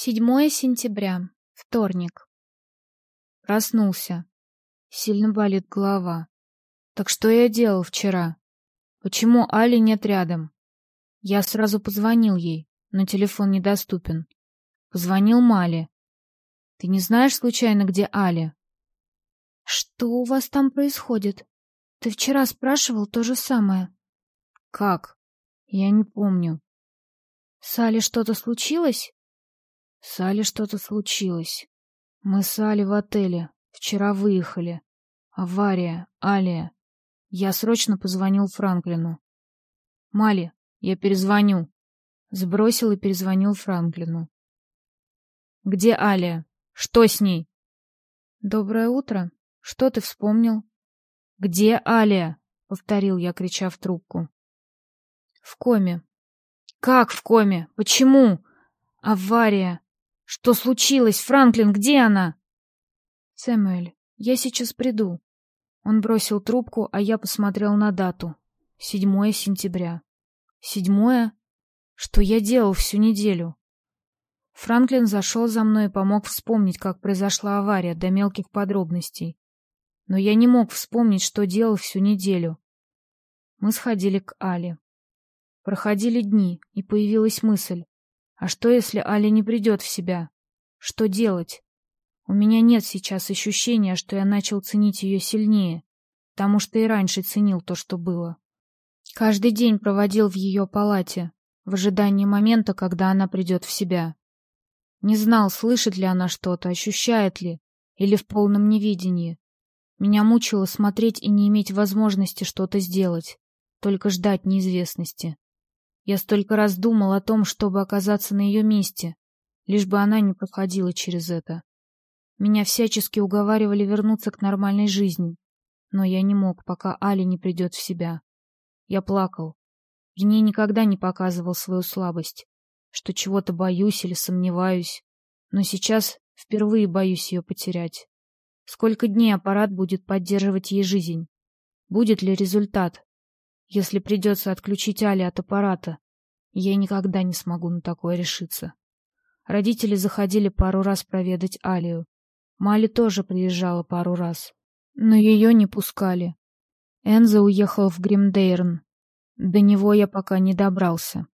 7 сентября. Вторник. Проснулся. Сильно болит голова. Так что я делал вчера? Почему Али нет рядом? Я сразу позвонил ей, но телефон недоступен. Позвонил Мале. Ты не знаешь случайно, где Али? Что у вас там происходит? Ты вчера спрашивал то же самое. Как? Я не помню. С Али что-то случилось? С Али что-то случилось. Мы с Али в отеле. Вчера выехали. Авария. Алия. Я срочно позвонил Франклину. Мали, я перезвоню. Сбросил и перезвонил Франклину. Где Алия? Что с ней? Доброе утро. Что ты вспомнил? Где Алия? Повторил я, крича в трубку. В коме. Как в коме? Почему? Авария. Что случилось? Франклин, где она? Сэмюэль, я сейчас приду. Он бросил трубку, а я посмотрел на дату. Седьмое сентября. Седьмое? Что я делал всю неделю? Франклин зашел за мной и помог вспомнить, как произошла авария, до мелких подробностей. Но я не мог вспомнить, что делал всю неделю. Мы сходили к Али. Проходили дни, и появилась мысль. А что, если Аля не придет в себя? Что делать? У меня нет сейчас ощущения, что я начал ценить ее сильнее, потому что и раньше ценил то, что было. Каждый день проводил в ее палате, в ожидании момента, когда она придет в себя. Не знал, слышит ли она что-то, ощущает ли, или в полном невидении. Меня мучило смотреть и не иметь возможности что-то сделать, только ждать неизвестности. Я столько раз думал о том, чтобы оказаться на ее месте, лишь бы она не проходила через это. Меня всячески уговаривали вернуться к нормальной жизни, но я не мог, пока Али не придет в себя. Я плакал. В ней никогда не показывал свою слабость, что чего-то боюсь или сомневаюсь, но сейчас впервые боюсь ее потерять. Сколько дней аппарат будет поддерживать ей жизнь? Будет ли результат? Если придется отключить Али от аппарата, я никогда не смогу на такое решиться. Родители заходили пару раз проведать Алию. Мали тоже приезжала пару раз, но ее не пускали. Энза уехал в Гримдейрн. До него я пока не добрался.